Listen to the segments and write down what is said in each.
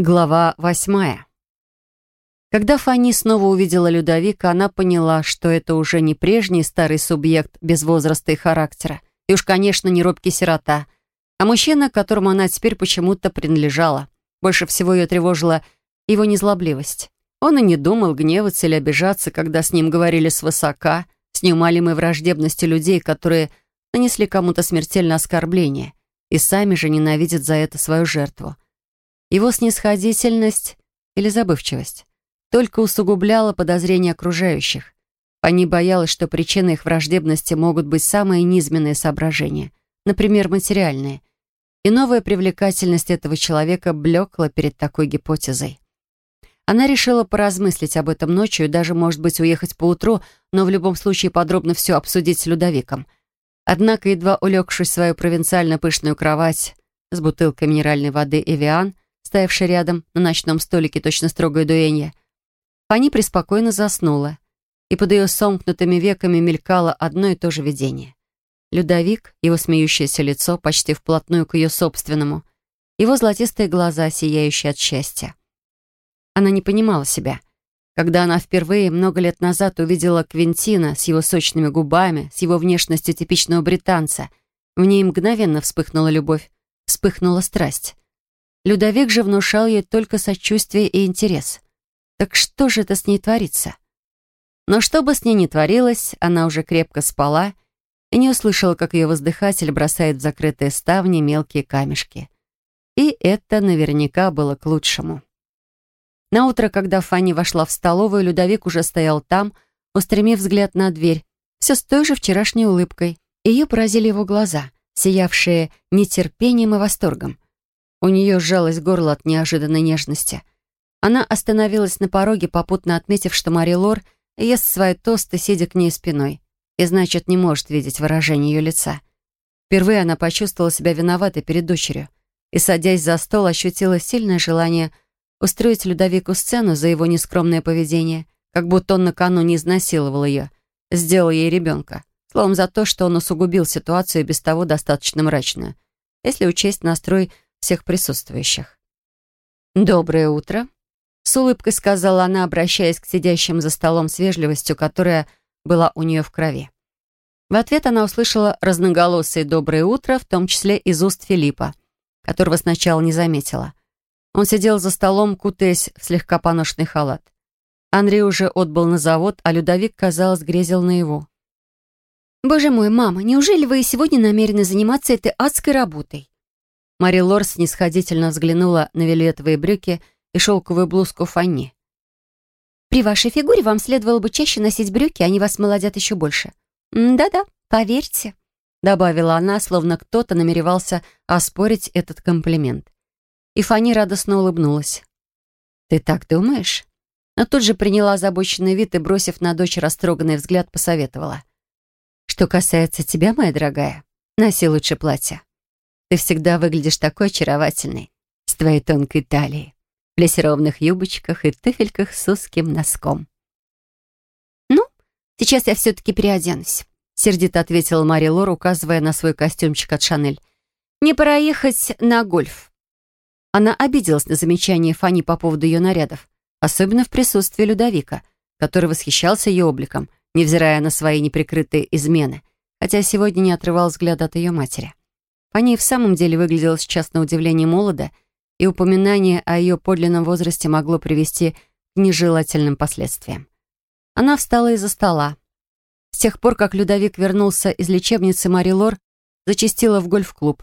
Глава восьмая. Когда Фанни снова увидела Людовика, она поняла, что это уже не прежний старый субъект без возраста и характера, и уж, конечно, не робкий сирота, а мужчина, которому она теперь почему-то принадлежала. Больше всего ее тревожила его незлобливость. Он и не думал гневаться или обижаться, когда с ним говорили свысока, с неумолимой враждебностью людей, которые нанесли кому-то смертельное оскорбление и сами же ненавидят за это свою жертву. Его снисходительность или забывчивость только усугубляла подозрения окружающих. Они боялась, что причиной их враждебности могут быть самые низменные соображения, например, материальные. И новая привлекательность этого человека блекла перед такой гипотезой. Она решила поразмыслить об этом ночью и даже, может быть, уехать поутру, но в любом случае подробно все обсудить с Людовиком. Однако, едва улегшись в свою провинциально пышную кровать с бутылкой минеральной воды «Эвиан», стоявшая рядом на ночном столике точно строгое дуэнье. Фанни преспокойно заснула, и под ее сомкнутыми веками мелькало одно и то же видение. Людовик, его смеющееся лицо, почти вплотную к ее собственному, его золотистые глаза, сияющие от счастья. Она не понимала себя. Когда она впервые много лет назад увидела Квинтина с его сочными губами, с его внешностью типичного британца, в ней мгновенно вспыхнула любовь, вспыхнула страсть. Людовик же внушал ей только сочувствие и интерес. Так что же это с ней творится? Но что бы с ней ни творилось, она уже крепко спала и не услышала, как ее воздыхатель бросает в закрытые ставни мелкие камешки. И это наверняка было к лучшему. На утро, когда Фанни вошла в столовую, Людовик уже стоял там, устремив взгляд на дверь, все с той же вчерашней улыбкой. Ее поразили его глаза, сиявшие нетерпением и восторгом. У нее сжалось горло от неожиданной нежности. Она остановилась на пороге, попутно отметив, что Мари Лор ест свои тосты, сидя к ней спиной, и, значит, не может видеть выражение ее лица. Впервые она почувствовала себя виноватой перед дочерью и, садясь за стол, ощутила сильное желание устроить Людовику сцену за его нескромное поведение, как будто он накануне изнасиловал ее, сделал ей ребенка. Словом, за то, что он усугубил ситуацию без того достаточно мрачную. Если учесть настрой всех присутствующих. «Доброе утро», — с улыбкой сказала она, обращаясь к сидящим за столом с вежливостью, которая была у нее в крови. В ответ она услышала разноголосое «доброе утро», в том числе из уст Филиппа, которого сначала не заметила. Он сидел за столом, кутаясь в слегка поношенный халат. Андрей уже отбыл на завод, а Людовик, казалось, грезил на его. «Боже мой, мама, неужели вы сегодня намерены заниматься этой адской работой?» Мари Лорс снисходительно взглянула на вельветовые брюки и шелковую блузку Фанни. «При вашей фигуре вам следовало бы чаще носить брюки, они вас молодят еще больше». «Да-да, поверьте», — добавила она, словно кто-то намеревался оспорить этот комплимент. И Фанни радостно улыбнулась. «Ты так думаешь?» Но тут же приняла озабоченный вид и, бросив на дочь растроганный взгляд, посоветовала. «Что касается тебя, моя дорогая, носи лучше платье. Ты всегда выглядишь такой очаровательной, с твоей тонкой талией, в плессированных юбочках и туфельках с узким носком. «Ну, сейчас я все-таки переоденусь», — сердито ответила Мария Лор, указывая на свой костюмчик от Шанель. «Не пора ехать на гольф». Она обиделась на замечание Фани по поводу ее нарядов, особенно в присутствии Людовика, который восхищался ее обликом, невзирая на свои неприкрытые измены, хотя сегодня не отрывал взгляд от ее матери. Фанни в самом деле выглядела сейчас на удивление молодо, и упоминание о ее подлинном возрасте могло привести к нежелательным последствиям. Она встала из-за стола. С тех пор, как Людовик вернулся из лечебницы Мари Лор, зачастила в гольф-клуб,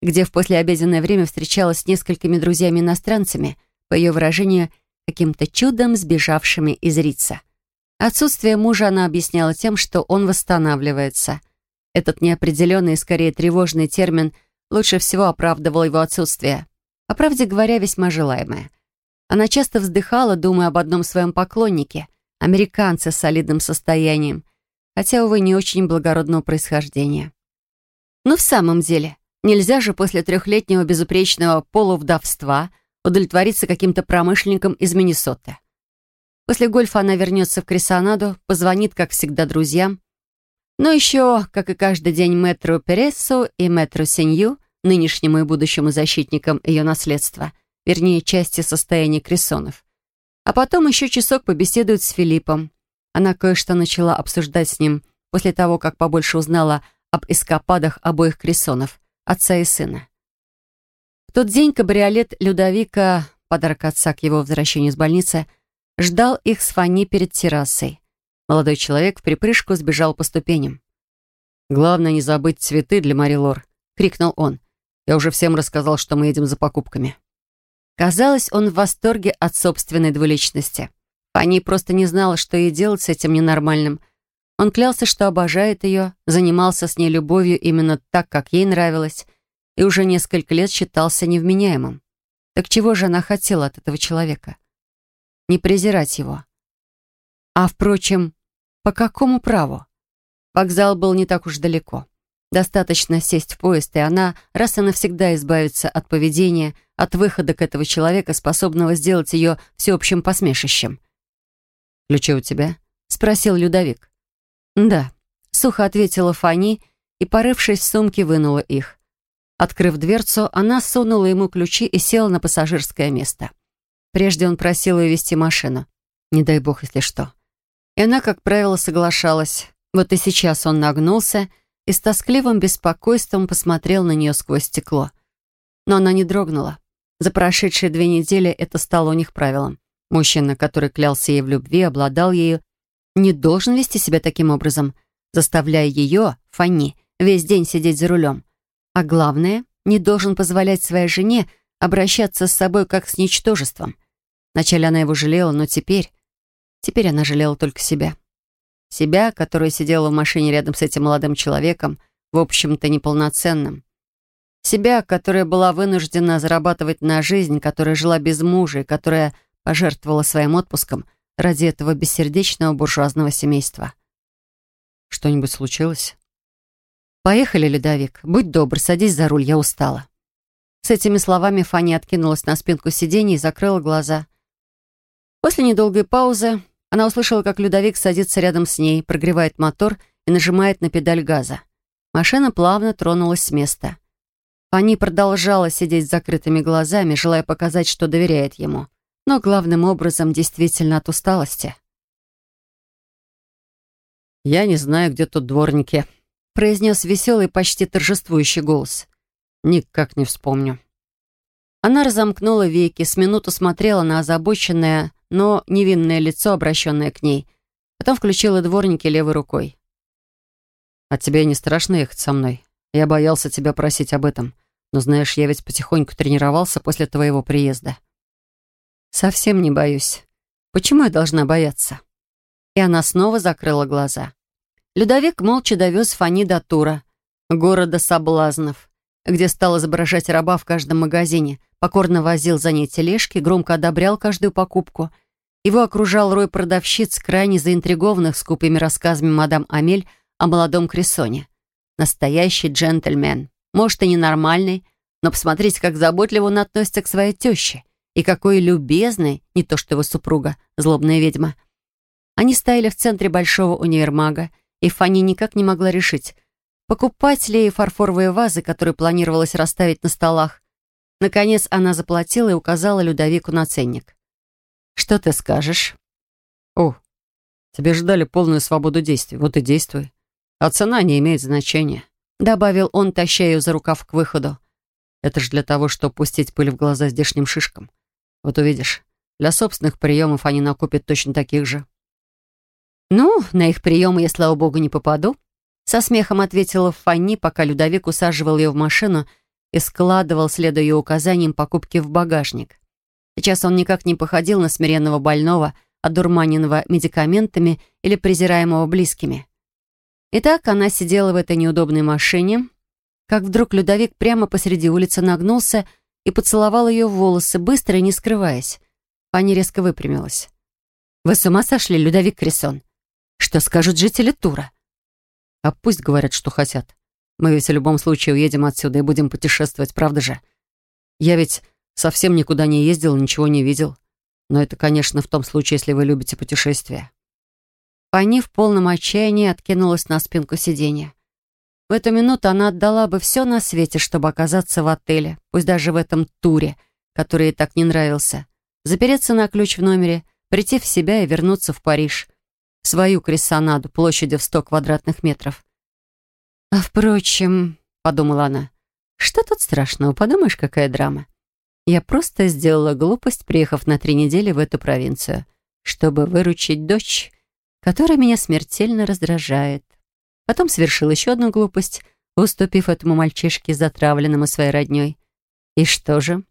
где в послеобеденное время встречалась с несколькими друзьями-иностранцами, по ее выражению, каким-то чудом сбежавшими из Рица. Отсутствие мужа она объясняла тем, что он восстанавливается – этот неопределенный и скорее тревожный термин лучше всего оправдывал его отсутствие. По правде говоря, весьма желаемое. Она часто вздыхала, думая об одном своем поклоннике, американце с солидным состоянием, хотя, увы, не очень благородного происхождения. Но в самом деле, нельзя же после трехлетнего безупречного полувдовства удовлетвориться каким-то промышленником из Миннесоты. После гольфа она вернется в Крисонаду, позвонит, как всегда, друзьям, но еще, как и каждый день, мэтру Пересу и мэтру Сенью, нынешнему и будущему защитникам ее наследства, вернее, части состояния Крессонов. А потом еще часок побеседует с Филиппом. Она кое-что начала обсуждать с ним после того, как побольше узнала об эскападах обоих Крессонов, отца и сына. В тот день кабриолет Людовика, подарок отца к его возвращению из больницы, ждал их с Фанни перед террасой. Молодой человек в припрыжку сбежал по ступеням. «Главное не забыть цветы для Мари Лор», — крикнул он. «Я уже всем рассказал, что мы едем за покупками». Казалось, он в восторге от собственной двуличности. Фанни просто не знала, что ей делать с этим ненормальным. Он клялся, что обожает ее, занимался с ней любовью именно так, как ей нравилось, и уже несколько лет считался невменяемым. Так чего же она хотела от этого человека? Не презирать его. А, впрочем, по какому праву? Вокзал был не так уж далеко. Достаточно сесть в поезд, и она раз и навсегда избавится от поведения, от выхода к этого человека, способного сделать ее всеобщим посмешищем. «Ключи у тебя?» — спросил Людовик. «Да», — сухо ответила Фани и, порывшись в сумке, вынула их. Открыв дверцу, она сунула ему ключи и села на пассажирское место. Прежде он просил ее вести машину. Не дай бог, если что. И она, как правило, соглашалась. Вот и сейчас он нагнулся и с тоскливым беспокойством посмотрел на нее сквозь стекло. Но она не дрогнула. За прошедшие две недели это стало у них правилом. Мужчина, который клялся ей в любви, обладал ею, не должен вести себя таким образом, заставляя ее, Фанни, весь день сидеть за рулем. А главное, не должен позволять своей жене обращаться с собой как с ничтожеством. Вначале она его жалела, но теперь... Теперь она жалела только себя. Себя, которая сидела в машине рядом с этим молодым человеком, в общем-то неполноценным. Себя, которая была вынуждена зарабатывать на жизнь, которая жила без мужа и которая пожертвовала своим отпуском ради этого бессердечного буржуазного семейства. Что-нибудь случилось? «Поехали, Ледовик. Будь добр, садись за руль, я устала». С этими словами Фанни откинулась на спинку сиденья и закрыла глаза. После недолгой паузы она услышала, как Людовик садится рядом с ней, прогревает мотор и нажимает на педаль газа. Машина плавно тронулась с места. Фанни продолжала сидеть с закрытыми глазами, желая показать, что доверяет ему. Но главным образом действительно от усталости. «Я не знаю, где тут дворники», — произнес веселый, почти торжествующий голос. «Никак не вспомню». Она разомкнула веки, с минуту смотрела на озабоченное, но невинное лицо, обращенное к ней. Потом включила дворники левой рукой. «От тебя не страшно ехать со мной? Я боялся тебя просить об этом. Но знаешь, я ведь потихоньку тренировался после твоего приезда». «Совсем не боюсь. Почему я должна бояться?» И она снова закрыла глаза. Людовик молча довез Фани до Тура, города соблазнов, где стал изображать раба в каждом магазине, покорно возил за ней тележки, громко одобрял каждую покупку — его окружал рой продавщиц, крайне заинтригованных скупыми рассказами мадам Амель о молодом Крессоне. Настоящий джентльмен. Может, и ненормальный, но посмотрите, как заботливо он относится к своей теще. И какой любезный, не то что его супруга, злобная ведьма. Они стояли в центре большого универмага, и Фанни никак не могла решить, покупать ли фарфоровые вазы, которые планировалось расставить на столах. Наконец она заплатила и указала Людовику на ценник. Что ты скажешь? О, тебе же дали полную свободу действий, вот и действуй. А цена не имеет значения, добавил он, таща ее за рукав к выходу. Это же для того, чтобы пустить пыль в глаза здешним шишкам. Вот увидишь, для собственных приемов они накупят точно таких же. «Ну, на их приемы я, слава богу, не попаду», со смехом ответила Фанни, пока Людовик усаживал ее в машину и складывал, следуя ее указаниям, покупки в багажник. Сейчас он никак не походил на смиренного больного, одурманенного медикаментами или презираемого близкими. Итак, она сидела в этой неудобной машине, как вдруг Людовик прямо посреди улицы нагнулся и поцеловал ее в волосы, быстро и не скрываясь. Пани резко выпрямилась. «Вы с ума сошли, Людовик Крессон? Что скажут жители Тура?» «А пусть говорят, что хотят. Мы ведь в любом случае уедем отсюда и будем путешествовать, правда же? Я ведь Совсем никуда не ездил, ничего не видел. Но это, конечно, в том случае, если вы любите путешествия. Пани в полном отчаянии откинулась на спинку сиденья. В эту минуту она отдала бы все на свете, чтобы оказаться в отеле, пусть даже в этом туре, который ей так не нравился, запереться на ключ в номере, прийти в себя и вернуться в Париж, в свою крессонаду площадью в сто квадратных метров. «А впрочем», — подумала она, — «что тут страшного? Подумаешь, какая драма. Я просто сделала глупость, приехав на три недели в эту провинцию, чтобы выручить дочь, которая меня смертельно раздражает. Потом совершил еще одну глупость, уступив этому мальчишке, затравленному своей родней. И что же?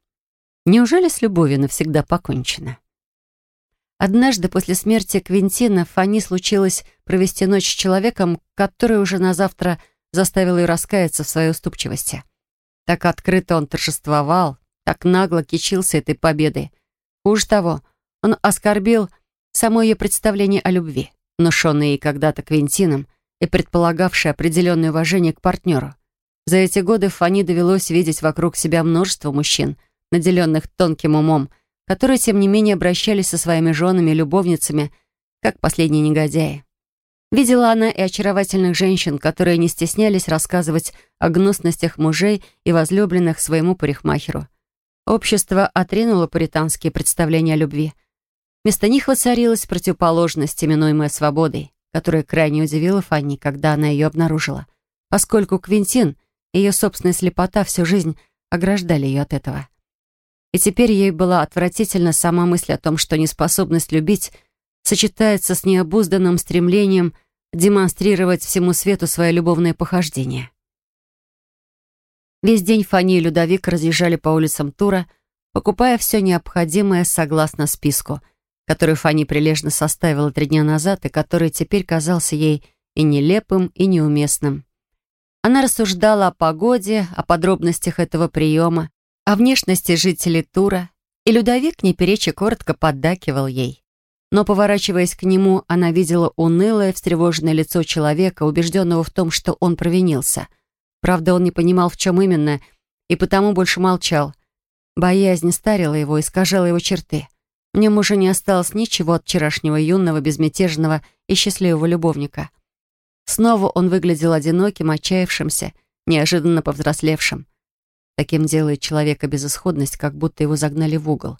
Неужели с любовью навсегда покончено? Однажды после смерти Квинтина Фанни случилось провести ночь с человеком, который уже на завтра заставил ее раскаяться в своей уступчивости. Так открыто он торжествовал, так нагло кичился этой победой. Уж того, он оскорбил само ее представление о любви, внушенное ей когда-то Квинтином и предполагавшее определенное уважение к партнеру. За эти годы Фани довелось видеть вокруг себя множество мужчин, наделенных тонким умом, которые, тем не менее, обращались со своими женами, любовницами, как последние негодяи. Видела она и очаровательных женщин, которые не стеснялись рассказывать о гнусностях мужей и возлюбленных своему парикмахеру. Общество отринуло пуританские представления о любви. Вместо них воцарилась противоположность, именуемая свободой, которая крайне удивила Фанни, когда она ее обнаружила, поскольку Квинтин и ее собственная слепота всю жизнь ограждали ее от этого. И теперь ей была отвратительна сама мысль о том, что неспособность любить сочетается с необузданным стремлением демонстрировать всему свету свое любовное похождение. Весь день Фани и Людовик разъезжали по улицам Тура, покупая все необходимое согласно списку, который Фани прилежно составила три дня назад и который теперь казался ей и нелепым, и неуместным. Она рассуждала о погоде, о подробностях этого приема, о внешности жителей Тура, и Людовик, не перечи, коротко поддакивал ей. Но, поворачиваясь к нему, она видела унылое, встревоженное лицо человека, убежденного в том, что он провинился — Правда, он не понимал, в чем именно, и потому больше молчал. Боязнь старила его, искажала его черты. В нем уже не осталось ничего от вчерашнего юного, безмятежного и счастливого любовника. Снова он выглядел одиноким, отчаявшимся, неожиданно повзрослевшим. Таким делает человека безысходность, как будто его загнали в угол.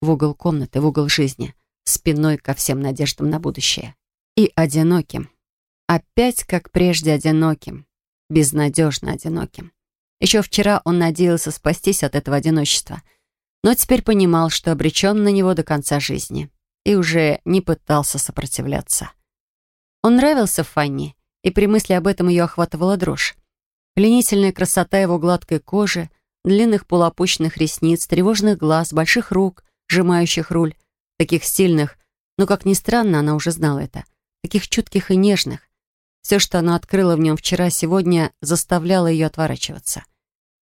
В угол комнаты, в угол жизни, спиной ко всем надеждам на будущее. И одиноким. Опять, как прежде, одиноким безнадежно одиноким. Еще вчера он надеялся спастись от этого одиночества, но теперь понимал, что обречен на него до конца жизни и уже не пытался сопротивляться. Он нравился Фанни, и при мысли об этом ее охватывала дрожь. Пленительная красота его гладкой кожи, длинных полуопущенных ресниц, тревожных глаз, больших рук, сжимающих руль, таких сильных, но, как ни странно, она уже знала это, таких чутких и нежных, все, что она открыла в нем вчера, сегодня заставляло ее отворачиваться.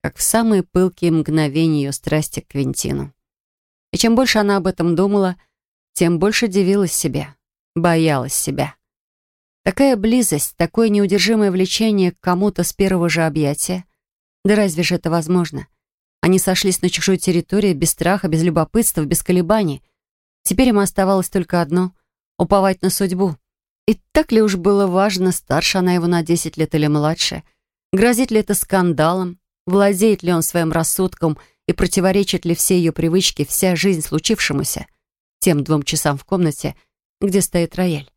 Как в самые пылкие мгновения ее страсти к Квинтину. И чем больше она об этом думала, тем больше дивилась себе, боялась себя. Такая близость, такое неудержимое влечение к кому-то с первого же объятия. Да разве же это возможно? Они сошлись на чужой территории без страха, без любопытства, без колебаний. Теперь им оставалось только одно — уповать на судьбу, и так ли уж было важно, старше она его на 10 лет или младше? Грозит ли это скандалом? Владеет ли он своим рассудком и противоречит ли все ее привычки, вся жизнь случившемуся? Тем двум часам в комнате, где стоит рояль.